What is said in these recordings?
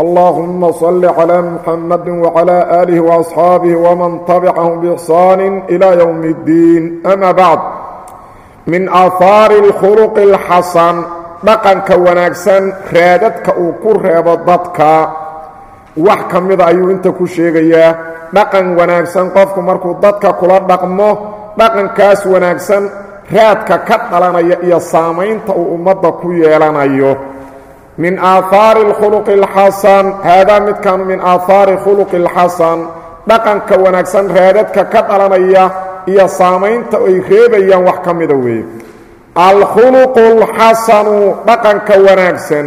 اللهم صل على محمد وعلى آله وأصحابه ومن تبعهم بإحسان إلى يوم الدين أما بعد من آثار الخلق الحسن dhaqanka wanaagsan raadadka uu ku reebo dadka wax ka mida ayuu inta ku sheegayaa dhaqan wanaagsan qofku markuu dadka kula dhaqmo dhaqankaas wanaagsan raadka ka dhalanaya iyo saamaynta uu ummadda ku yeelanayo min aahaari اkhuluqi اlxasan haadaa midkaanu min aahaari khuluqi اlxasan dhaqanka wanaagsan raadadka ka dhalanaya iyo saamaynta ay reebayaan wax ka mida weeye alkhuluqu اlxasanu dhaqanka wanaagsan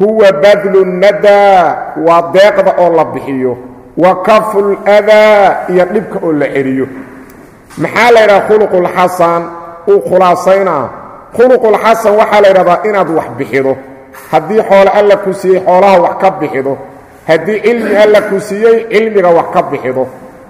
huwa badlu nadaa waa deeqda oo la bixiyo wa kafu اldaa iyo dhibka oo la celiyo maxaa la yidhaha khuluqu اlxasan uu khulaasaynaa khuluqu اlxasan waxaa la yidhahdaa inaad wax bixido haddii xoolo alla ku siiyey xoolaha wax ka bixido. Haddii cilmi alla ku siiyey cilmiga wax ka bixido.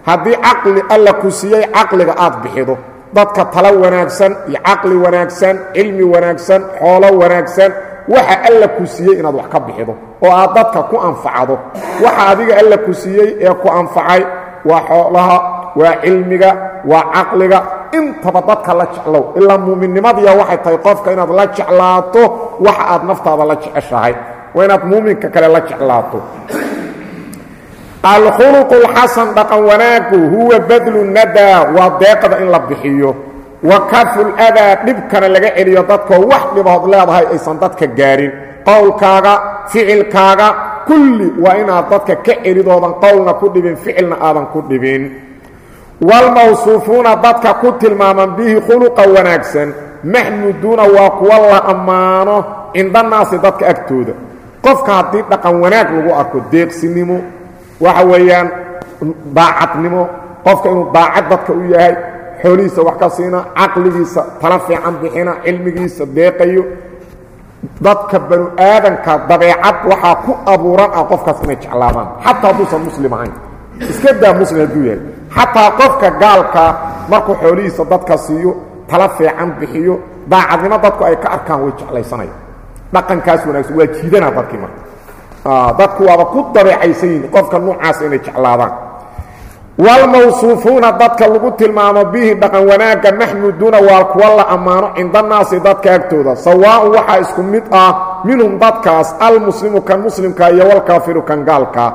Haddii caqli alla ku siiyey caqliga aad bixido. Dadka talo wanaagsan iyo caqli wanaagsan cilmi wanaagsan xoolo wanaagsan waxa alla ku siiyey inaad wax ka bixido. Oo aad dadka ku anfacdo. Waxa adiga alla ku siiyey ee ku anfacay waa xoolaha waa cilmiga waa caqliga intaba dadka la jeclow ilaa muuminnimadiya waxay tahay qofka inaad la jeclaato waxa aad naftaada la jeceshahay waa inaad muuminka kale la jeclaato. Alkhuluqu lxasan dhaqan wanaagu huwa badlu nadaa waa deeqda in la bixiyo. Wa kafuladaa dhibkana laga celiyo dadkoo wax dhibahood leedahay aysan dadka gaarin. Qowlkaaga ficilkaaga kulli waa inaad dadka ka celidoodan qowlna ku dhibin ficilna aadan ku dhibin waalmawsuufuuna dadka ku tilmaaman bihi khuluqa wanaagsan maxmuduuna waa kuwa la ammaano cindanaasi dadka agtooda qofka haddii dhaqan wanaag lagu arko deeqsinimo waxa weeyaan daacadnimo qofka inuu daacad dadka u yahay xoolihiisa wax ka siina caqligiisa tala fiican bixina cilmigiisa deeqayo dadka banu aadanka dabeecad waxaa ku abuuran ah qofkaas inay jeclaadaan xataa hadduusan muslim ahayn xataa qofka gaalkaa markuu xoolihiisa dadka siiyo tala fiican bixiyo daacadnimo dadku ay ka arkaan way jeclaysanaya dhaqankaas wanaagsan waa jiidana dadkii marka. Dadku waaba ku dabeecaysan yihiin qofka nuucaas inay jeclaadaan. Waalmawsuufuuna dadka lagu tilmaamo bihi dhaqan wanaagga maxmuduuna waa kuwa la ammaano cindanaasi dadka agtooda sawaaun waxaa isku mid ah minhum dadkaas almuslimu kan muslimka iyo walkaafiru kan gaalka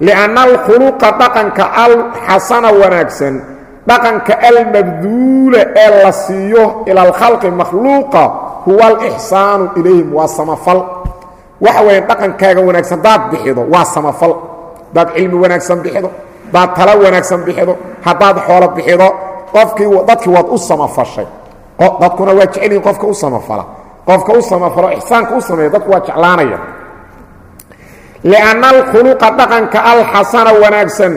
lianna alkhuluqa dhaqanka alxasana wanaagsan dhaqanka almabduula ee la siiyo ila alkhalqi makhluuqa huwa alixsaanu ilayhim waa samafal waxa weeye dhaqankaaga wanaagsan daad bixido waa samafal hadaad cilmi wanaagsan bixido hadaad talo wanaagsan bixido haddaad xoolo bixido qofkii dadkii waad u samafashay dadkuna waa jecelyihin qofka u samafala qofka u samafalo ixsaanka u sameeya dadku waa jeclaanaya lianna alkhuluqa dhaqanka alxasana wanaagsan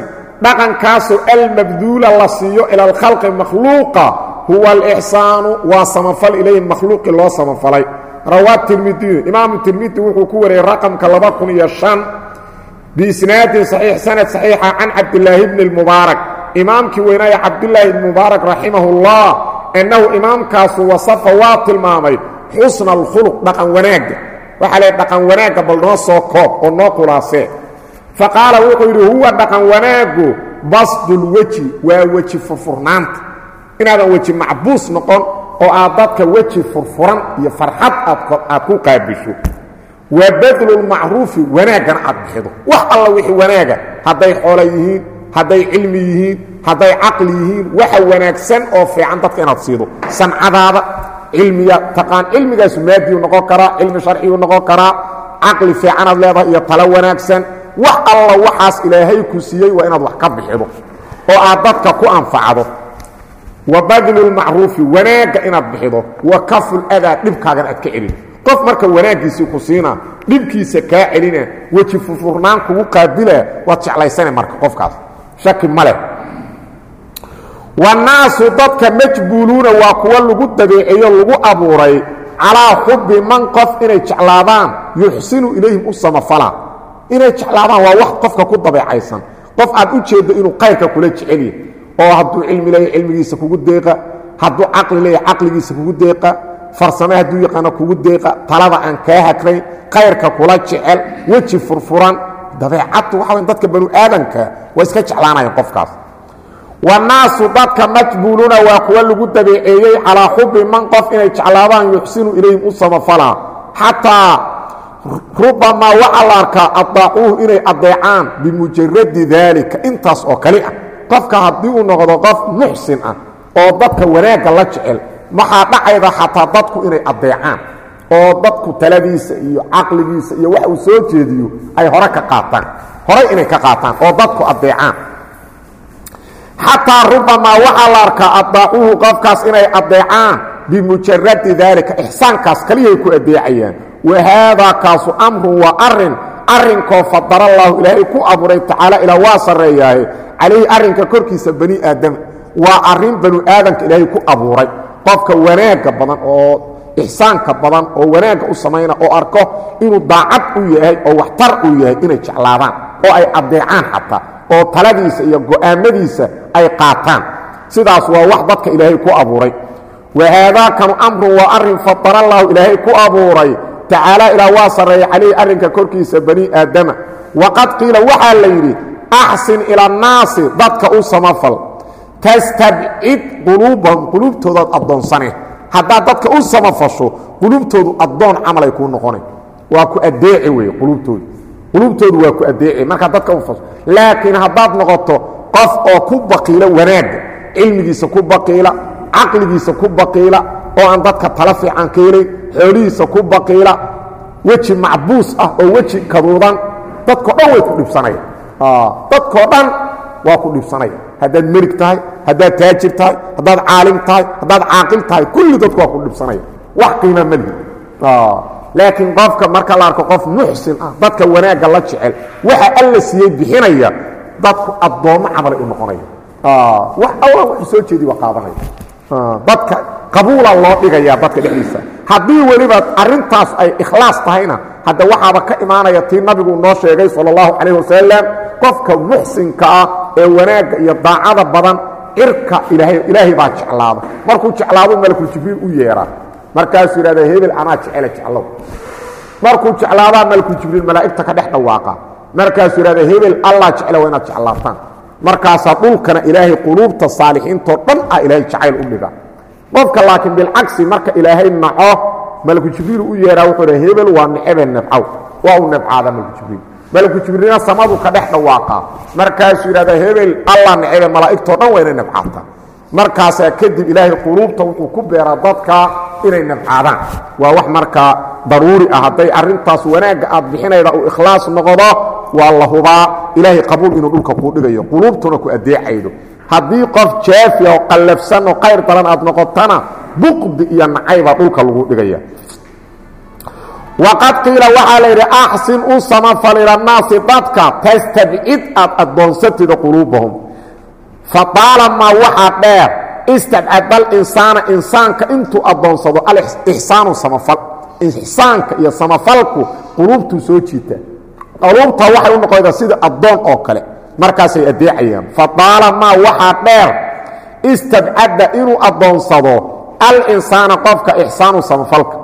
dhaqankaasoo almabduula la siiyo ila alkhalqi makhluuqa huwa alixsaanu waa samafal ilayhi makhluuqii loo samafalay rawaa tirmidiyu imaamu tirmidi wuxuu ku wariyey raqamka laba kun iyo shan biisnaadin saxiix sanad saxiixa can cabdilaahi bni lmubaarak imaamkii weynaya cabdilaahi bni mubaarak raximahullah annahu imaamkaasu wasafa waa tilmaamay xusna alkhuluq dhaqan waxaa leey dhaqan wanaagga bal noo soo koob oo noo khulaasee fa qaala wuxuu yidhi huwa dhaqan wanaaggu basdulweji waa weji furfurnaanta. Inaadan weji macbuus noqon oo aad dadka weji furfuran iyo farxad aad ku qaabisho. Wa badlulmacruufi wanaaggana aad bixido. Wax alla wixii wanaaga hadday xoolo yihiin hadday cilmi yihiin hadday caqli yihiin waxa wanaagsan oo fiican dadka inaad siido. Sancadaada cilmiga taqaan cilmigaasu maadiyu noqon karaa cilmi sharciyuu noqon karaa caqli fiicanaad leedahay iyo talo wanaagsan. Wax alla waxaas ilaahay ku siiyey waa inaad wax ka bixido oo aad dadka ku anfacdo. Wa badlulmacruufi wanaagga inaad bixido. Wa kaful adaa dhibkaagan aad ka celin. Qof marka wanaaggiisii ku siina dhibkiisa kaa celina weji furfurnaan kugu qaabila waad jeclaysana marka qofkaas. Shaki ma leh wannaasu dadka majbuuluuna waa kuwa lagu dabeeceeyo lagu abuuray calaa xubbi man qof inay jeclaadaan yuxsinu ilayhim u samafala. Inay jeclaadaan waa wax qofka ku dabeecaysan. Qof aad u jeeddo inuu kayrka kula jecelya oo hadduu cilmi leeya cilmigiisa kugu deeqa hadduu caqli leeya caqligiisa kugu deeqa farsame hadduu yaqaano kugu deeqa talada aan kaa hakrayn kayrka kula jecel weji furfuran dabeecadtu waxa w dadka banu aadanka waa iska jeclaanayaan qofkaas wannaasu dadka majbuuluuna waa kuwa lagu dabeeceeyey calaa xubbi man qof inay jeclaadaan yuxsinu ilayhim u samafalaa xataa rubamaa waxaa la arkaa adaacuuhu inay adeecaan bimujaradi daalika intaas oo kali ah. Qofka haddii uu noqdo qof muxsin ah oo dadka wanaagga la jecel waxaa dhacayda xataa dadku inay adeecaan oo dadku taladiisa iyo caqligiisa iyo wax uu soo jeediyo ay hore ka qaataan horay inay ka qaataan oo dadku adeecaan xataa rubamaa waxaa la arkaa adaacuuhu qofkaas inay adeecaan bimujaradi daalika ixsaankaas kaliyaay ku adeecayaan wa haadaa kaasu amrun waa arrin arrinkoo fadala allaahu ilaahay ku abuuray tacaala ilaa waa sarreeyaaye calayhi arrinka korkiisa bani aadama waa arrin banu aadamka ilaahay ku abuuray qofka wanaagga badan oo ixsaanka badan oo wanaagga u samayna oo arko inuu daacad u yahay oo waxtar uu yahay inay jeclaadaan oo ay adeecaan xataa oo taladiisa iyo go'aammadiisa ay qaataan. Sidaas waa wax dadka ilaahay ku abuuray. Wa haadaakanu amrun waa arrin fadalallahu ilaahay ku abuuray. Tacaala ilaa waa sarreeya calayhi arrinka korkiisa bani aadama. Waqad qiila waxaa la yidhi axsin ila annaasi dadka u samafal. Tastabcid quluubahum quluubtoodaad addoonsane. Haddaad dadka u samafasho quluubtoodu addoon camalay kuu noqonay. Waa ku adeeci weye quluubtoodu. Quluubtoodu waa ku adeeci markaad dadka u fasho. Laakiin haddaad noqoto qof oo ku baqiila wanaagga cilmigiisa ku baqiila caqligiisa ku baqiila oo aan dadka tala fiican helay xoolihiisa ku baqiila weji macbuus ah oo weji kaduudan dadko dhan way ku dhibsanaya. Dadkoo dhan waa ku dhibsanaya. Haddaad merig tahay haddaad taajir tahay haddaad caalim tahay haddaad caaqil tahay kulli dadku waa ku dhibsanaya. Wax qiima ma lihi. Laakiin qofka marka la arko qof muxsin ah dadka wanaagga la jecel waxa alla siiyey bixinaya dadku addoommo camalay u noqonaya wax alla wuxuu soo jeedi waa qaadanaya dadka qabuula loo dhigayaa dadka dhexdiisa. Haddii weliba arrintaas ay ikhlaas tahayna hadda waxaaba ka imaanaya tii nabigu noo sheegay sal اllahu calayh wasalam qofka muxsinka ah ee wanaagga iyo daacada badan cirka ilaahay baa jeclaada. Markuu jeclaado malkuljibriil u yeeraa. Markaasuu yidhahda hebel anaa jecela jeclow. Markuu jeclaadaa malkuljibriil malaa'igta ka dhex dhawaaqa markaasuu yidhahda hebel allah jecla waa inaad jeclaataan. Markaasaa dhulkana ilaahay quluubta saalixiintoo dhan ah ilaahay jacayl u dhiga qofka laakiin bilcagsi marka ilaahay naco malkujibriil u yeehaa wuxuu dha hebel waa necebe nebcow waa u nebcaada malkujibriil malkujibriilna samadu ka dhex dhawaaqaa. Markaasuu yidhahda hebel allah necebe malaa'igtoo dhan waa inay nebcaataan markaasaa kadib ilaahay quluubta wuxuu ku beeraa dadka inay nebcaadaan waa wax markaa daruuri ah. Hadday arrintaas wanaagga aad bixinayda uu ikhlaas noqdo waa la hubaa ilaahay qabuul inuu dhulka kuu dhigayo quluubtuna ku adeecaydo. Haddii qof jaafi oo qallafsan oo qayr daran aad noqotana buqdi iyo nacaybaa dhulka lagu dhigaya. Waqad qiila waxaa la yidhi axsin u samafal ilannaasi dadka tastabcid aad addoonsatida quluubahum fadaalamaa waxaa dheer istabcadal insaana insaanka intuu addoonsado alixsaanu samafal ixsaanka iyo samafalku quluubtuu soo jiita quluubta waxay u noqonaysaa sida addoon oo kale. Markaasay adeecayaan. Fadaalamaa waxaa dheer. Istabcadda inuu addoonsado alinsaana qofka ixsaanu samafalka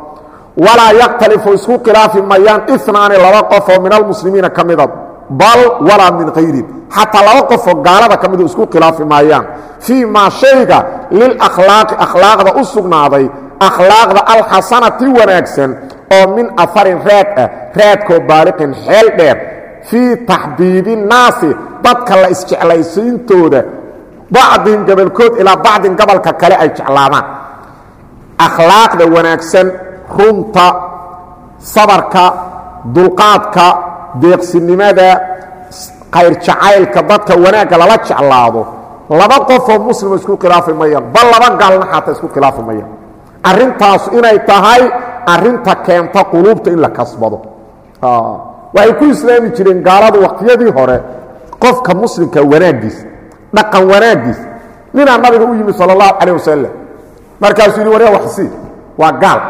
walaa yakhtalifu isku khilaafi mayaan inaani laba qofoo min almuslimiina ka mida. Bal walaa min kayrin xataa laba qofoo gaalada ka midu isku khilaafi maayaan fii maa shayga lilakhlaaqi akhlaaqda u sugnaaday akhlaaqda alxasanati wanaagsan oo min aharin raad ah raadkoo baaliqin xeel dheer fii taxbiibi nnaasi dadka la isjeclaysiintooda bacdin gabalkood ilaa bacdin gabalka kale ay jeclaadaan akhlaaqda wanaagsan runta sabarka dulqaadka deeqsinimada khayr jacaylka dadka wanaagga lala jeclaado. Laba qofoo muslima isku khilaafi mayaan bal laba gaalna xataa isku khilaafi mayaan arrintaas inay tahay arinta keenta quluubta in la kasbado. Ah, waxay ku islaami jireen gaaladu waqtiyadii hore qofka muslimka wanaaggiis dhaqan wanaaggiis ninaa nabiga u yimi sal اlahu calah wasalam markaasuu yidhi warya waxsii waa gaal.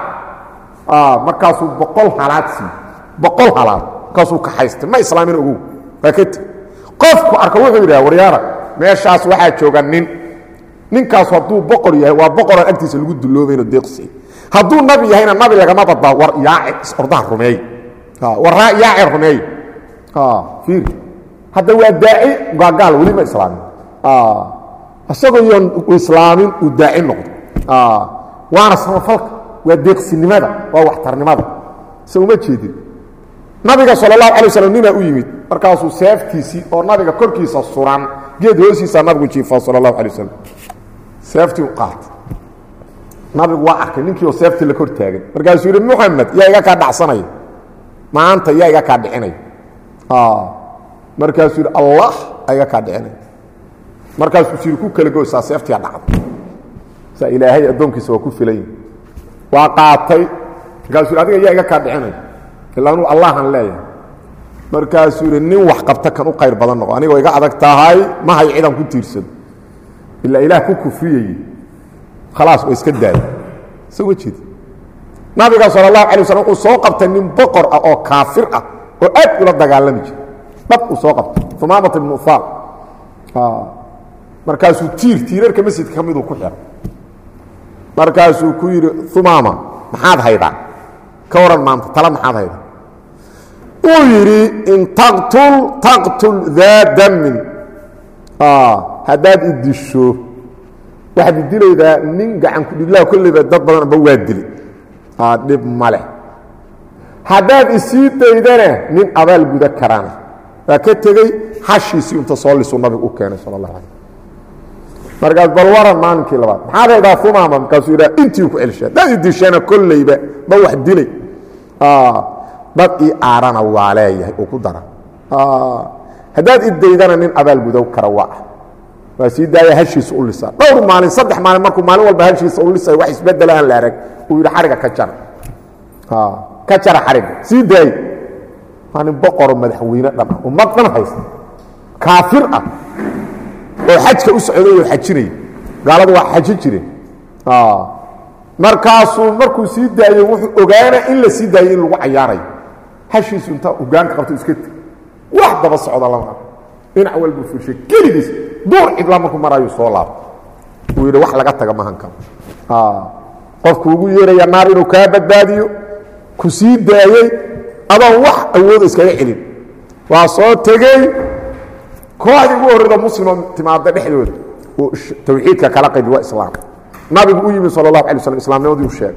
Ah, markaasuu boqol halaad sii boqol halaad markaasuu kaxaystay ma islaamin ogow waa ka teg qofku arko wuxuu yidhaha waryaara meeshaas waxaa jooga nin. Ninkaas hadduu boqor yahay waa boqoraan agtiisa lagu dulloobayno deeqsiy hadduu nabi yahayna nabi lagama badbaa war yaace ordaha rumeey war yaace rumeey fiir hadda waa daaci waa gaal weli ma islaamin. Isagoo yoon islaamin uu daaci noqdo. Waana samafalka waa deeqsinimada waa waxtarnimada. Se uma jeedin. Nabiga sal اlahu alay waslam ninaa u yimid? Markaasuu seeftiisii oo nabiga korkiisa suran geed hoosiisaa nabigu jiifaa sal اlahu alay wasalam seeftii u qaatay nabigu waa arkay ninkii oo seeftii la kor taagan markaasuu yidhi muxamed yaa iga kaa dhacsanaya maanta yaa iga kaa dhicinaya markaasuu yidhi allah iga kaa dhicinaya markaasuu siri ku kala goysaa seeftiyaa dhacday. Saa ilaahay addoonkiisa waa ku filayi waa qaatay. Markaasuu yidhi adiga yaa iga kaa dhicinaya ilaa anuu allahan leeyahay. Markaasuu yidhi nin wax qabta kan u qayr badan noqo. Anigoo iga adag tahay ma hay cidan ku tiirsado. Ilaa ilaah ku kufriyayey khalaas waa iska daaya soo ma jeedi nabiga sal اlahu alay waslam wuxuu soo qabtay nin boqor ah oo kaafir ah oo aad ula dagaalami jira dhab uu soo qabtay umaamata ibnu ufaal markaasuu tiir tiirarka masjidka ka miduu ku xiray markaasuu ku yidhi umaama maxaad haydaa ka waran maanta tala maxaad haydaa uu yidhi in taqtul taqtul daa damin haddaad idisho waxaad idilaydaa nin gacan kudhiglaha kolleyba dad badan amba waa dili. Dhib maleh haddaad isii daydana nin abaal guda karana waa ka tegey hashiisii inta soo lisuu nabigu u keenay sal اlah alay markaas bal waran maalinkii labaad. Maxaad haydaa umaama markaasuu yidhaha intii ku celsha haddaad idishana kolleyba ba wax dilay. Dad ii aarana waa leeyahay uu ku dara. Haddaad idaydana nin abaal gudow kara waa ah waa sii daaya hashiisa u lisaa dhowr maalin saddex maalin markuu maalin walba hashiisa u lisay wax isbedela aan la arag uu yidhi xariga ka jara. Ka jara xariga. Sii daay. Waa nin boqoro madaxweyne dhan ah ummad dhan haysta. Kaafir ah. Oo xajka u socday oo xajinaya gaaladu waa xaji jireen markaasuu markuu sii daayey wuxuu ogaana in la sii daayey in lagu cayaarayo hashiisu intaa hogaanka qabto iska teg wax daba socda lama dhinac walbuu furshay. Keligiis duur cidla markuu maraayu soo laabto uu yidhi wax laga taga mahan karo qofku ugu yeeraya naar inuu kaa badbaadiyo ku sii daayey adoon wax awooda iskaga celin. Waa soo tegey kooxdii ugu horreyda muslimo timaada dhexdooda uu tawxiidka kala qaybi waa islaam. Nabigu u yimi sal اlahu alay slam islaamnimadii u sheegay.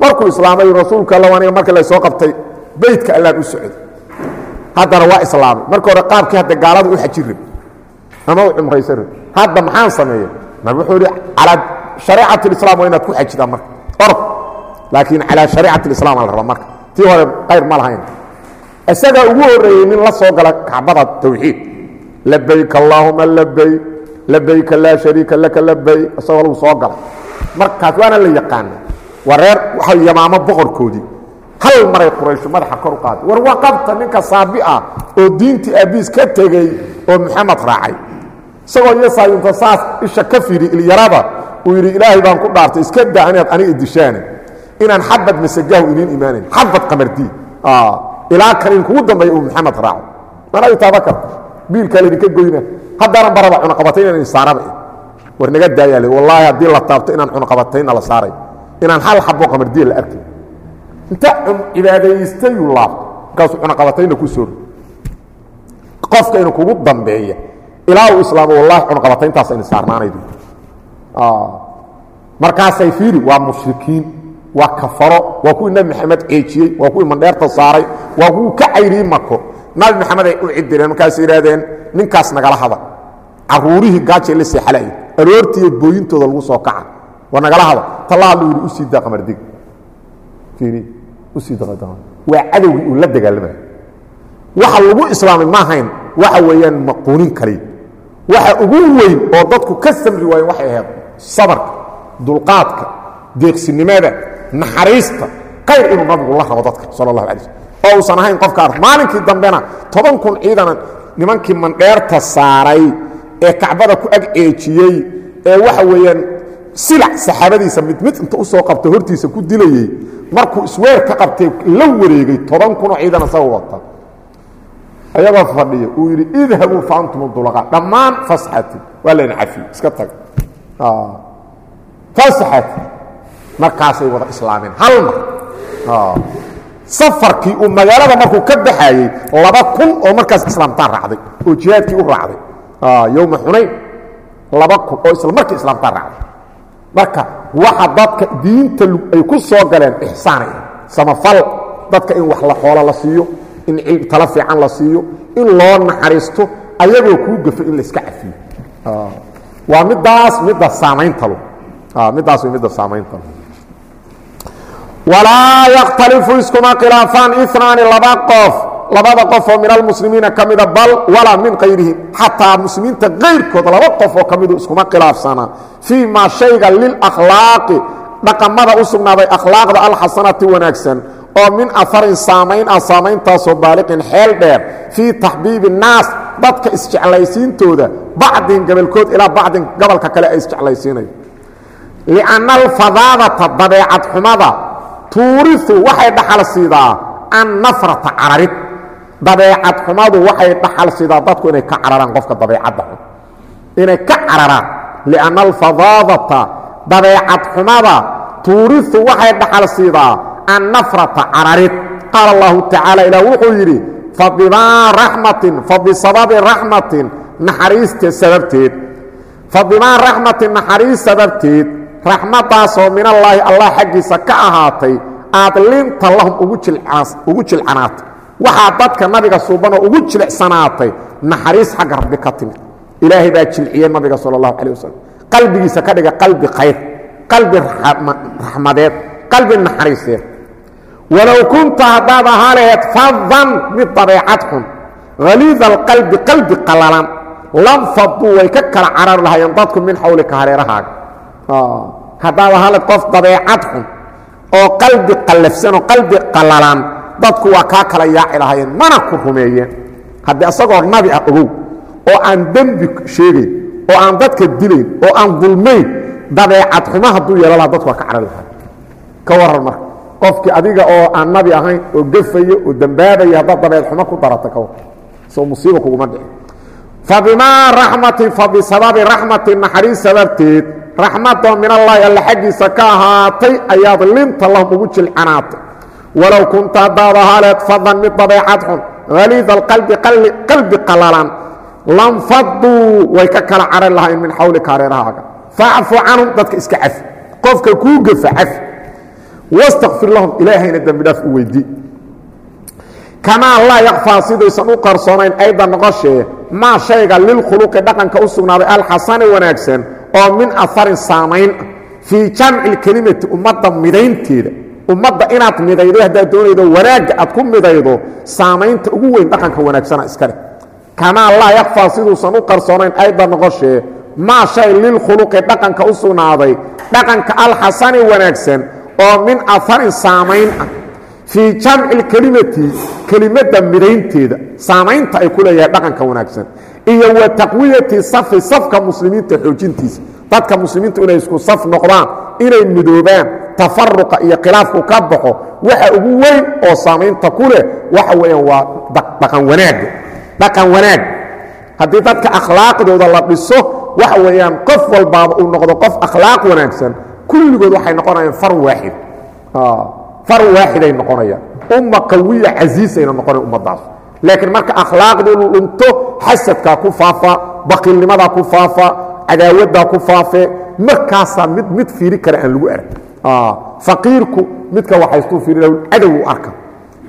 Markuu islaamay rasuulka alla aniga markii la soo qabtay beytka allaan u socday. Haddana waa islaamay marka hore qaabkii hadda gaalada u xaji rab ama u cumraysan rab hadda maxaan sameeya nabi wuxuu ihi calaa shariicat اlislam waa inaad ku xajidaa marka. Orod. Laakiin calaa shariicat اlislam la raba marka. Tii hore qayr ma lahayn. Isagaa ugu horreeyey nin la soo gala kacbada tawxiid. Labayk allaahuma labayk labayka laa shariika laka labay isagoo lagu soo galay markaas waana la yaqaana waa reer waxa yamaamo boqorkoodii. Hal maray qurayshu madaxa kor u qaaday war waa qabta ninka saabi ah oo diintii aabiis ka tegey oo maxamed raacay isagoo yesayunta saas isha ka fidhi ilyarada uu yidhi ilaahay baan ku dhaartay iska daa inaad aniga dishaana inaan xabad masagahu idiin imaanayn xabad qamardii ilaa kan in kugu dambeeya uu maxamed raaco. Mana taaba karta biilkaa laydinka goyna. Haddaanan baraba cunaqabatay inaan saaraba war naga daayaale wallaahi haddii la taabto inaan cunaqabatayna la saaray. Inaan hal xabo qamardiya la arkay inta cibaadaystayuu laabto. Markaasuu cunaqabatayna ku soori qofka inu kugu dambeeya ilaa uu islaamo wallahi cunaqabatayntaas ayna saarnaanaydu. Markaasay fiiri waa mushrikiin waa kafaro waa kuwii nebi maxamed ceejiyey waa kuwii mandheerta saaray waa kuwii ka cayriyey mako nabi maxamed ay u cidireen markaasay yidhahdeen ninkaas nagala hada caruurihii gaajay la seexalay aroortiiyo booyintooda lagu soo kaca. Waa nagala hada tallaa lu yidhi u sii daa qamardig fiiri u sii waa cadowgii uu la dagaalamaya waxa lagu islaamay ma waxa weeyaan maquunin kaliya waxa ugu weyn oo dadku ka samri waayeen waxay ahayd sabarka dulqaadka deeqsinimada naxariista qayr inuu nabigu la rabo dadka sal اlahu alay slm oo uusan ahayn qofka ar maalinkii dambena toban kun ciidana nimankii mandheerta saaray ee kacbada ku ag eejiyey ee waxa weeyaan silac saxaabadiisa mid mid inta u soo qabta hortiisa ku dilayey markuu isweer ka qabtay la wareegay toban kunoo ciidan isagoo wata ayagoo fadhiya uu yidhi idhabuu fa antum dulaqa dhammaan fasxati. Waa layna cafiye iska taga fasxati. Markaasay wada islaameen. Hal mar. Safarkii uu magaalada markuu ka baxayey laba kun oo markaas islaamtaa raacday oo jihaadkii u raacday. Yowma xunayn laba kun oo isla markii islaamtaa raacday. Marka waxa dadka diinta ay ku soo galeen ixsaanay. Samafal dadka in wax la xoolo la siiyo in tala fiican la siiyo in loo naxariisto ayagoo kuu gafo in la iska cafiyo. Waa midaas midda saamayntalu middaas way midda saamayntalu walaa yakhtalifu iskuma khilaafaan inaani laba qof labada qof oo min almuslimiina ka mida bal walaa min kayrihim xataa muslimiinta kayrkood laba qof oo ka midu iskuma khilaafsanaa fii maa shayga lilakhlaaqi dhaqamada u sugnaaday akhlaaqda alxasanati wanaagsan oo min aharin saamayn ah saamayntaasoo baaliqin xeel dheer fii taxbiibi الnaas dadka isjeclaysiintooda bacdin gabalkood ilaa bacdin gobolka kale ay isjeclaysiinayo lianna alfadaadata dabeecad xumada tuuriu waxay dhaxal siidaa annafrata cararid. Dabeecad xumadu waxay dhaxal siidaa dadku inay ka cararaan qofka dabeecadda xun. Inay ka cararaan. Lianna alfadaadata dabeecad xumada tuuriu waxay dhaxal siidaa annafrata cararid. Qaala allahu tacaala ilaah wuxuu yidhi fabimaa raxmatin fabisababi raxmatin naxariista sababteed fabimaa raxmatin naxariis sababteed raxmaddaasoo minallaahi allah xaggiisa ka ahaatay aad linta lahum ugu jilcanaatay. Waxaa dadka nabiga suubanoo ugu jilicsanaatay naxariis xagga rabbi ka timid. Ilaahay baa jilciyey nabiga sal allahu calih wasalam qalbigiisa ka dhiga qalbi khayr qalbi raxmadeed qalbi naxariiseed walow kunta haddaad ahaa laheed fadan mid dabeecad xun haliida alqalbi qalbi qalalan lam faduu way ka kala carari lahaayeen dadku min xawlika hareerahaaga. Haddaad ahaa laheed qof dabeecad xun oo qalbi qallafsan oo qalbi qalalan dadku waa kaa kala yaaci lahaayeen mana ku rumeeyeen. Haddii asagoo nabi ah ogow oo aan dembi sheegayn oo aan dadka dilayn oo aan dulmayn dabeecad xumo hadduu yeelo laha dadku waa ka carari lahaay ka waran marka qofkii adiga oo aan nabi ahayn oo gafaya oo dembaabaya haddaad dabeed xumo ku darata ka war soo musiiba kuguma dhici. Fabimaa raxmatin fabisababi raxmatin naxariis sababteed raxmadoo min allaahi alla xaggiisa ka ahaatay ayaad linta lahum ugu jilcanaatay. Walow kunta haddaad ahaaleed fadan mid dabeecad xun haliida alqalbi qalbi qalalan lam faduu way ka kala carari lahayn min xawlika hareerahaaga facfu canhum dadka iska cafi. Qofka kuu gafa cafi wastakfir lahum ilaahayna dembi dhaaf u weydii kamaa laa yakfaa sidaysan u qarsoonayn ayda noqoshee maa shayga lilkhuluqi dhaqanka u sugnaaday alxasani wanaagsan oo min aharin saamayn fii jamci اkelimati ummadda midaynteeda ummadda inaad midaydo haddaad doonaydo wanaagga aad ku midaydo saamaynta ugu weyn dhaqanka wanaagsana iska leh kamaa laa yakfaa siduusan u qarsoonayn ayda noqoshee maa shay lilkhuluqi dhaqanka u sugnaaday dhaqanka alxasani wanaagsan oo min aharin saamayn ah. Fii jamci اkelimati kelimadda midaynteeda saamaynta ay ku leeyahay dhaqanka wanaagsan. Iyo wa taqwiyati safi safka muslimiinta xoojintiisa. Dadka muslimiintu inay isku saf noqdaan inay midoobaan tafaruqa iyo khilaafku ka baxo waxa ugu weyn oo saamaynta ku leh waxa weeyaan waa dhaqan wanaagga dhaqan wanaag. Haddii dadka akhlaaqdooda la dhiso waxa weeyaan qof walbaaba uu noqdo qof akhlaaq wanaagsan kulligood waxay noqonayaan far waaxid. Far waaxiday noqonayaan. Umma qawiya casiisayna noqonayan ummaddaas. Laakiin marka akhlaaqdoodu dhunto xasadkaa ku faafa baqiilnimadaa ku faafa cadaawaddaa ku faafe markaasaa mid mid fiiri kara aan lagu arag faqiirku midka waxaystuu fiiri cadow u arka.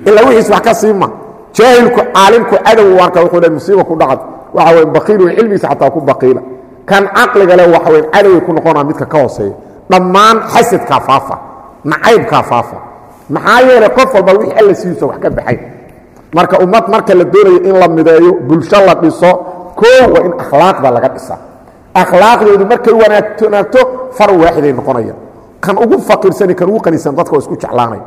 Ilaa wixiis wax ka siima jaahilku caalimku cadow u arka wuxuu le musiiba ku dhacad waxa weye baqiilu cilmigiisa xataa ku baqiila. Kan caqliga le waxa weye cadoway ku noqonaa midka ka hooseeya dhammaan xasadkaa faafa nacaybkaa faafa. Maxaa yeelay qof walba wixii alla siiiso wax ka baxay. Marka ummad marka la doonayo in la mideeyo bulsho la dhiso koo waa in akhlaaqda laga dhisa akhlaaqdoodu markay wanaagsanaato far waaxiday noqonayaan. Kan ugu faqiirsani kan ugu qanisan dadka isku jeclaanaya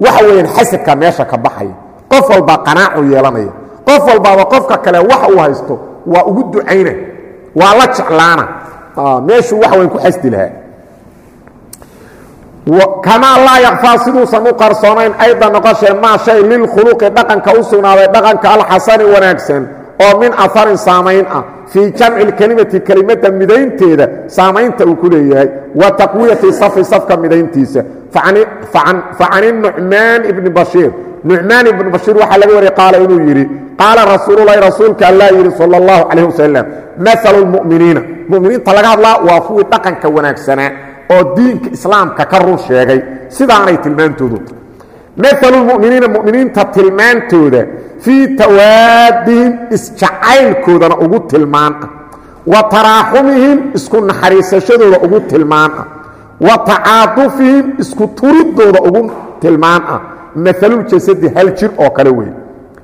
waxa weeyaan xasadkaa meesha ka baxaya qof walbaa qanaacu yeelanaya. Qof walbaaba qofka kale wax uu haysto waa ugu ducayna. Waa la jeclaana. Meeshuu wax weyn ku xasdi lahaa kamaa laa yakfaa siduusan u qarsoonayn ayda noqoshee maa shay lilkhuluqi dhaqanka u sugnaaday dhaqanka alxasani wanaagsan oo min aharin saamayn ah. Fii jamci lkelimati kelimadda midaynteeda saamaynta uu ku leeyahay. Wa taqwiyati safi safka midayntiisa. Facani nucmaan ibni bashiir. Nucmaan ibni bashiir waxaa laga wariyay qaala inuu yidhi qaala rasuululahi rasuulka allaa yidhi sal اllahu calayh wasalam maalu lmu'miniina muminiinta laga hadlaa waa kuwii dhaqanka wanaagsanaa oo diinka islaamka ka run sheegay. Sidaanay tilmaantoodu. Maalu lmuminiina muminiinta tilmaantooda fii tawaadihim isjacaylkoodana ugu tilmaan ah. Wa taraaxumihim isku naxariisashadooda ugu tilmaan ah. Wa tacaadufihim isku turidooda ugu tilmaan ah. Maaluljasadi hal jir oo kale wey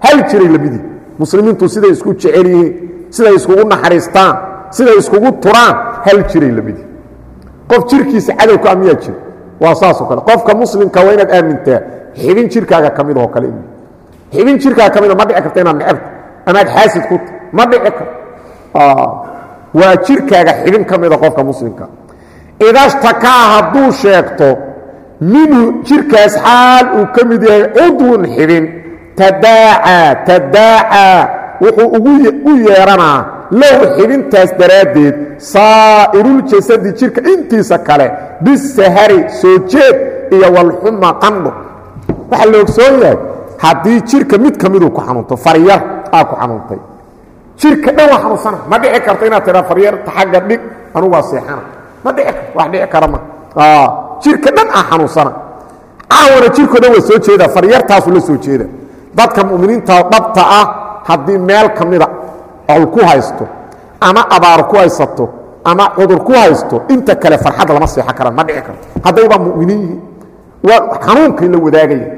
hal jiray lamidii muslimiintu siday isku jecel yihiin siday iskugu naxariistaan siday iskugu turaan hal jiray lamidii qof jirkiisa cadowka a miyaa jira waa saasoo kale. Qofka muslimka waa inaad aamintaa xibin jirkaaga ka mid oo kale in xibin jirkaaga ka mida ma dhici karta inaad necebto amaad xaasid ku ta ma dhici karto waa jirkaaga xibin ka mida qofka muslimka. Idashtakaa hadduu sheegto minhu jirkaas xaal uu ka mid yahay cudwun xibin tadaacaa tadaacaa wuxuu u yeeranaa low xibintaas daraaddeed saa'iruljasadi jirka intiisa kale bisahari soo jeed iyo walxuma qandho waxaa la ogsoon yahay haddii jirka mid ka miduu ku xanuunto faryar aa ku xanuuntay. Jirka dhan waa xanuunsana ma dhici karto inaad tiraa faryarta xagga dhig anugu waa seexana. Ma dhici wax dhici kara ma. Jirka dhan aa xanuunsana. Caawana jirko dhan waa soo jeeda faryartaasu la soo jeeda dadka muminiinta dhabta ah haddii meel ka mida col ku haysto ama abaar ku haysato ama cudur ku haysto inta kale farxad lama seexan karaan ma dhici karto. Haddayba muminiin yihiin. Xanuunkay la wadaagayaan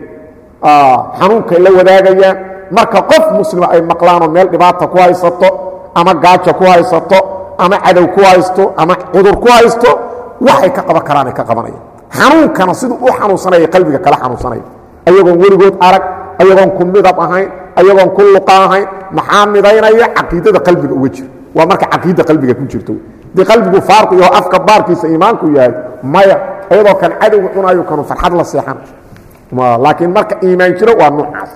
xanuunkay la wadaagayaan marka qof muslima ay maqlaanoo meel dhibaata ku haysato ama gaajo ku haysato ama cadow ku haysto ama cudur ku haysto waxay ka qaban karaanay ka qabanayaan. Xanuunkana siduu u xanuunsanaya qalbiga kala xanuunsanaya ayagoon weligood arag ayagoon ku ahayn ayagoon ku luqa ahayn maxaa midaynaya? Caqiidada qalbiga uga jira waa marka caqiida qalbiga ku jirto. Dii qalbigu faarku yaho afka baarkiisa iimaanku yahay maya ayadoo kan cadowga cunayo kanu farxad la seexan. Laakiin marka iimaan jiro waa nuucaas.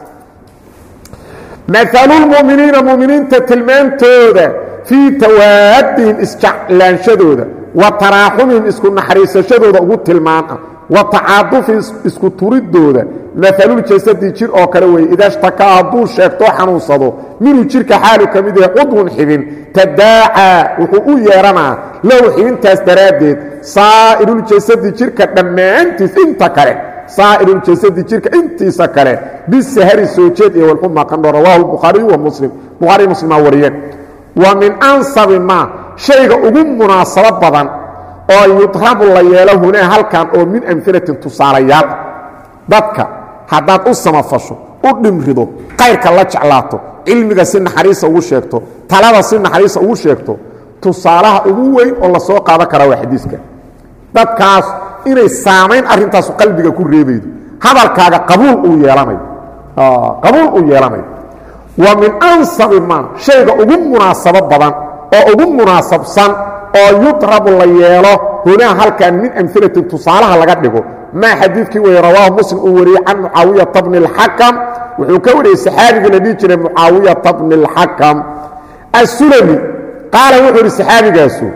Maalulmuminiina muminiinta tilmaantooda fii tawaadihim isjeclaanshadooda wa taraaxumihim isku naxariisashadooda ugu tilmaan ah wa tacaadufihim isku turidooda. Maaluljasadi jir oo kale weeye idashtakaa hadduu sheegtoo xanuunsado. Minuu jirka xaalu ka mid yahay cudwun xibin. Tadaacaa wuxuu u yeeranaa low xibintaas daraaddeed. Saa'iruljasadi jirka dhammaantiis inta kale. Saa'iruljasadi jirka intiisa kale. Bisahari soo jeed iyo walxuma qandho rawaahu lbukhaariyu wa muslim. Bukhaariy muslimaa wariyeen. Wa min ansabi maa shayga ugu munaasabo badan oo yudrabu la yeelo hunaa halkan oo min amfilatin tusaalayaal. Ah dadka haddaad u samafasho u dhimrido kayrka la jeclaato cilmiga si naxariisa ugu sheegto talada si naxariisa ugu sheegto tusaalaha ugu weyn oo la soo qaadan karaa waa xadiiska. Dadkaas inay saamayn arrintaasu qalbiga ku reebaydo. Hadalkaaga qabuul uu yeelanayo qabuul uu yeelanayo wa min ansabi maa shayga ugu munaasabo badan oo ugu munaasabsan oo yudrabu la yeelo hunaa halkan min amfilatin tusaalaha laga dhigo maa xadiidkii weye rawaahu muslim uu wariyey can mucaawiyata bni اlxakam wuxuu ka wariyey saxaabigii la dhihi jiray mucaawiyata bni اlxakam asulami qaala wuxuu ihi saxaabigaasu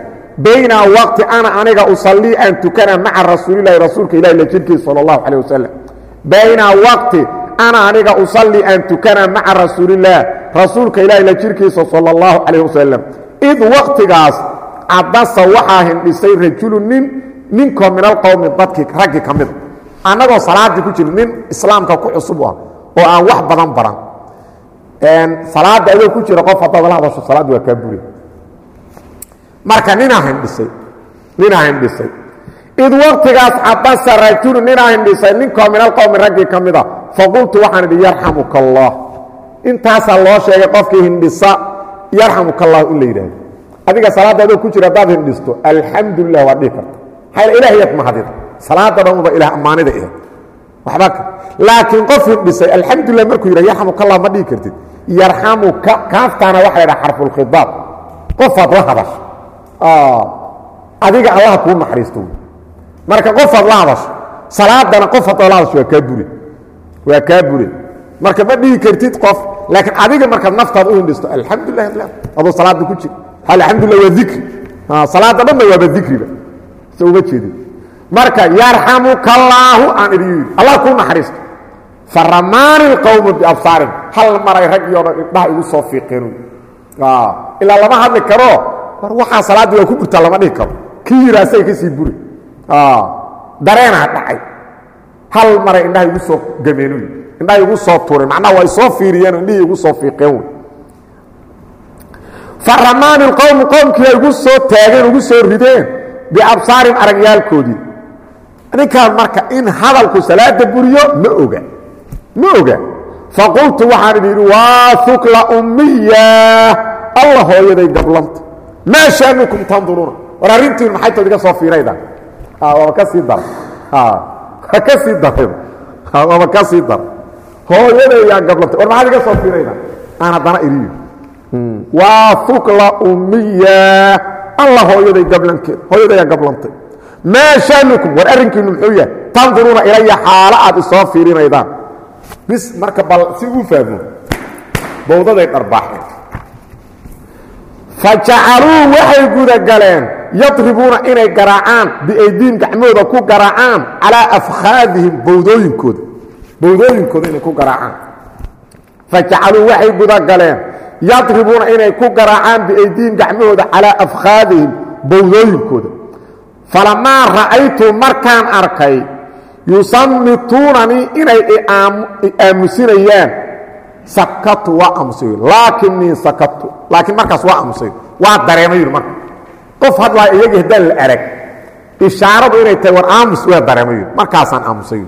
bayna waqti ana aniga usallii aan tukana maca rasuulilahi rasuulka ilahi la jirkiisa sal اllahu calيه wasalam bayna waqti ana aniga usallii aan tukana maca rasuulillaah rasuulka ilaahi la jirkiisa sal اllahu calayh wasalam id waqtigaas cadasa waxaa hindhisay rajulu nin ninkoo min alqowmi dadkii raggii ka mida annagoo salaaddii ku jira nin islaamka ku cusub ah oo aan wax badan baran. Salaadda adoo ku jira qof haddaad la hadasho salaaddi waa kaa buri. Marka ninaa hindhisay ninaa hindhisay id waqtigaas cadasa rajulu ninaa hindhisay ninkoo min alqowmi raggii ka mida faqultu waxaan idhi yarxamuka allah intaasaa loo sheegay qofkii hindhisa yarxamuka allah in la yidhaahdo adiga salaadda adoo ku jira haddaad hindhisto alxamdulilah waad dhihi karta. Maxaa ilaahayaad mahadida salaada dhamuba ilaah ammaanida eh. Waxba laakiin qof hindhisay alxamdulilah markuu yidhah yarxamuka allah ma dhihi kartid. Yarxamuka kaaftaana waxa la ydhaha xarfulkhidaab qofaad la hadasho. Adiga allah kuu naxariisto marka qofaad la hadasho salaadana qof hadoo la hadasho waa kaa bure waa kaa bure marka ma dhihi kartid qof laakiin adiga markaad naftaada u hindhisto alxamdulilah adoo salaada ku jira alxamdulilah waa dikri salaada dhanna waaba dikriba se uma jeedin marka yarxamuka allaahu aan idin yidhi allah kuu naxariisto. Faramaani lqowmu biabsaarin hal maray raggii o dhan indhaha igu soo fiiqeen ilaa lama hadli karo. War waxaa salaaddii waa ku burtaa lama dhihi karo. Kii yidhi asaga ka sii buri. Dareenaa dhacay. Hal maray indhaha igu soo gameenu indhaha igu soo tuureen macnaha waa isoo fiiriyeen indhihii igu soo fiiqeen faramaani lqowmu qowmkiia igu soo taageen igu soo rideen biabsaarin aragyaalkoodii ninkaan marka in hadalku salaada buriyo ma oga ma oga faqultu waxaan idhi yidhi waa ukla ummiya alla hooyaday gablanta maa shaanukum tanduruuna war arrintiinu maxay tood iga soo fiirayda waaba ka sii dar waa ka sii daray waaba ka sii dar hooyaday yaa gablantay war maxaad iga soo fiirayda aan haddana iriyo waa ukla ummiya alla hooyaday gablankeed hooyadayaa gablantay. Maa war arrinkiinu muxuu yahay? Tanduruuna ilaya xaalo aad isoo fiirinaydaan. Bis marka bal si uu fahmo bawdaday dharbaaxeen fa jacaluu waxay gudagaleen yadribuuna inay garaacaan biaydiin gacmooda ku garaacaan calaa afkhaadihim bawdooyinkooda bawdooyinkooda inay ku garaacaan. Fa jacaluu waxay gudagaleen yadribuuna inay ku garaacaan biaydiin gacmahooda calaa afkhaadihim bawdooyinkooda falamaa ra'aytu markaan arkay yusamituunanii inay aamusinayaan sakatu waa aamusay laakinii sakatu laakiin markaas waa aamusay waa dareemay marka. Qof hadlaa iyagii haddaan la arag ishaaradu inay tahay war aamus waa dareemay markaasaan aamusay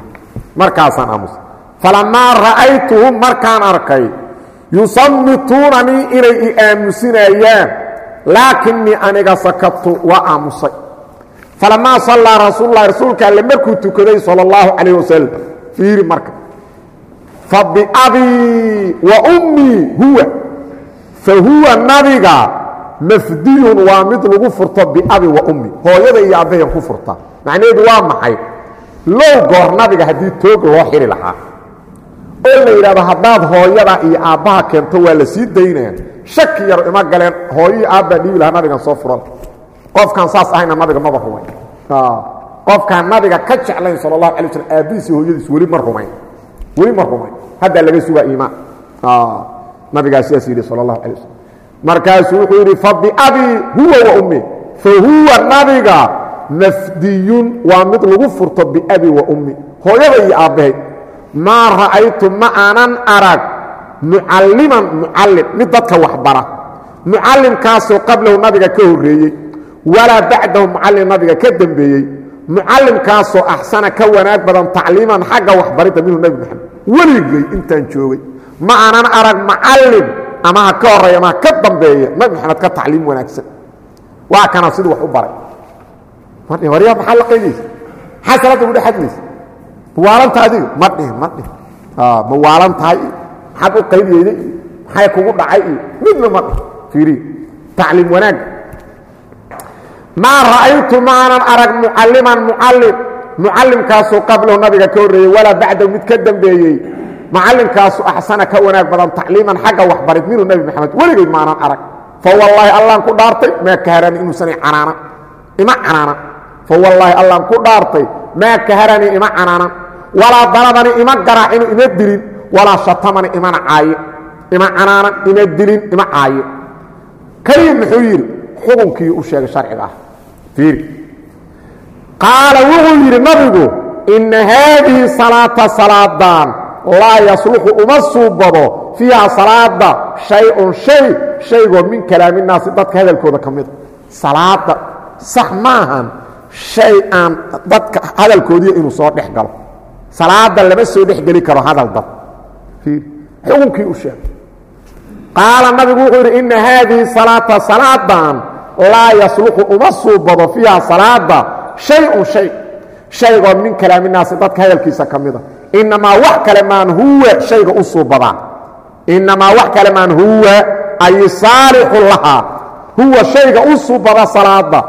markaasaan aamusay falamaa ra'aytuhum markaan arkay yusamituunanii inay i aamusinayaan laakinii aniga sakatu waa aamusay. Falamaa sallaa rasuululahi rasuulka alle markuu tukaday sal اllahu calayh wasalam fiiri marka. Fa biabii wa ummii huwa fa huwa nabiga mafdiyun waa mid lagu furto biabi wa ummi hooyada iyo abbayan ku furta. Macnaheedu waa maxay? Low goor nabiga haddii toog loo xiri lahaa oo la yidhahdo haddaad hooyada iyo aabbaha keento waa la sii daynaya. Shaki yar ima galeen hooyii aabbaa dhiibi lahaa nabigan soo furan qofkaan saas ahayna nabiga maba rumayn qofkaan nabiga ka jeclayn sal اlahu alay slm aabbihiisi hooyadiis weli ma rumayn. Weli ma rumayn. Haddaa laga sugaa iimaan. Nabigaa yidhi sal اlahu alay slm markaasuu wuxuu yidhi fabiabii huwa wa ummi. Fa huwa nabiga mafdiyun waa mid lagu furto biabi wa ummi. Hooyada iyo aabbahay maa ra'aytu ma aanan arag mucalliman mucallim mid dadka waxbara mucallimkaasoo qablahu nabiga ka horreeyey walaa bacdahu mucallim nabiga ka dembeeyey mucallimkaasoo axsana ka wanaag badan tacliiman xagga waxbaridda minhu nebi moxamed weligay intaan joogay. Ma aanan arag mucallim ama ha ka horreeya ama ha ka dambeeya nabi moxamed ka tacliim wanaagsan. Waa kana siduu wax u baray. Waryaa maxaa la qaydaysa maxaa salaadda gudha xadmaysa ma waalanta adiga ma dhihin ma dhihin. Ma waalan tahay iyo maxaad u qaydiyeyda iyo maxay kugu dhacay? Iyo midna ma dhihin fiiriya tacliim wanaag. Maa ra'aytu maanan arag mucalliman mucallim mucallimkaasoo qablahu nabiga ka horreeyey walaa bacdahu mid ka dembeeyey mucallimkaasu axsana ka wanaag badan tacliiman xagga waxbarid minhu nebi moxamed weligay maanan arag. Fa wallaahi allaan ku dhaartay maa kaharani inuusan canaanan ima canaanan fa wallaahi allaan ku dhaartay maa kaharanii ima canaanan walaa darabani ima garaacinu ima dilin. Walaa shatamani imana caaye ima canaanan ima dilin ima caaye keliya muxuu yidhi xukunkii u sheegay sharciga ah. Qaala wuxuu yidhi nabigu inna haadihi salaata salaadaan laa yasluxu uma suubado fiiha salaada shay-un shay shaygoo min kalaaminaasi dadka hadalkooda ka mida salaada sax maahan shay aan dadka hadalkoodiiya inuu soo dhex galo salaada lama soo dhex geli karo hadal dad xukunkii u sheegay. Qaala nabigu wuxuu yidhi inna haadihi salaata salaadan laa yasluxu uma suubado fiiha salaada shay-un shay. Shaygoo min kalaaminaasi dadka hadalkiisa ka mida. Inamaa wax kale maan huwa shayga u suubadaa inamaa wax kale maan huwa ay saalixu lahaa huwa shayga u suubada salaada.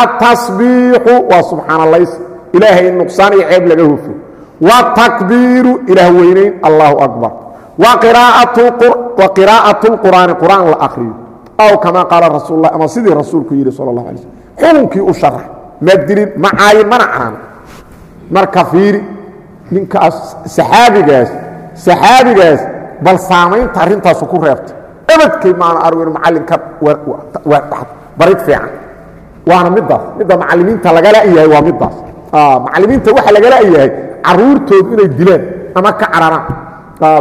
Atasbiixu waa subxaanalays ilaahay nuqsaan iyo ceeb laga hufo watakbiiru ilaah weynayn allahu akbar. Wa qiraa'at اlqur'aani qur'aan la akriyo aw kamaa qaala rasuul lah ama sidii rasuulku yidhi sal alay slm xukunkii u sharax ma dilin ma caayin mana canaano marka fiiri ninkaas saxaabigaas saxaabigaas bal saamaynta arrintaasu ku reebta. Ebadkay maana arwin macallinka barid fiican. Waana midaas midda macallimiinta lagala yahay waa midaas macallimiinta waxa lagala yahay caruurtoodu inay dilaan ama ka cararaan.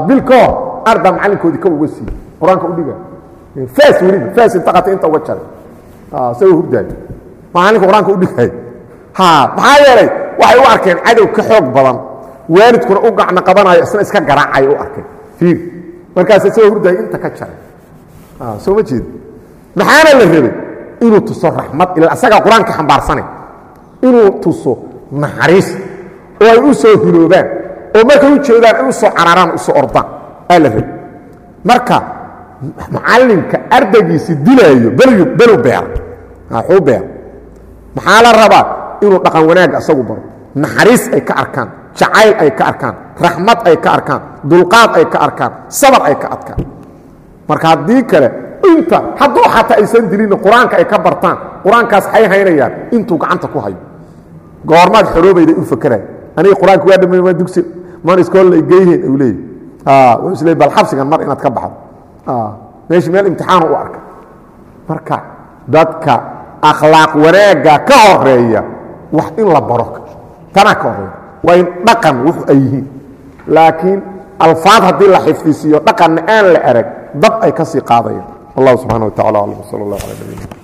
Bil ka hor ardaa macallinkoodii ka uga siiyey qur'aanka udhiga faas weliba faas intaqata inta uga jaray. Isagoo hurdaayo macallinka qur'aanka udhigay maxaa yeelay? Waxay u arkeen cadow ka xoog badan. Waalidkuna u gacno qabanayo isna iska garaacay u arkeen. Fiir markaas isagoo hurdaayo inta ka jaray. Soo ma jeed maxaana la rabay? Inuu tuso raxmad ila asagaa qur'aanka xambaarsane inuu tuso naxariis oo ay u soo hiloobaan oo markay u in u soo cararaan u ordaan aa la rabay marka macallinka ardaygiisi dilaayo belu beera xuu beera maxaa la rabaa? Inuu dhaqan wanaagga isagu baro. Naxariis ay ka arkaan jacayl ay ka arkaan raxmad ay ka arkaan dulqaad ay ka arkaan sabar ay ka adkaan. Marka haddii kale inta hadduu xataa aysan dilinna qur'aanka ay ka bartaan qur'aankaas hay haynayaan intuu gacanta ku hayo. Goormaad xoroobayda u fakeraya aniga qur'aanka waa dhamay maa dugsi. Maan iskoolla geyheen u leeyahy wuxuu isleey bal xabsigan mar inaad ka baxdo. Meesha meel imtixaanu u arka. Marka dadka akhlaaq wanaagga ka horreeya wax in la baro tanaa ka horreeya waa in dhaqan wux ay yihiin. Laakiin alfaad haddii la xifdisiiyo dhaqanna aan la arag dab ay ka sii qaadayaan. Wallahu subxana wa tacala aclam sal allah ala nabina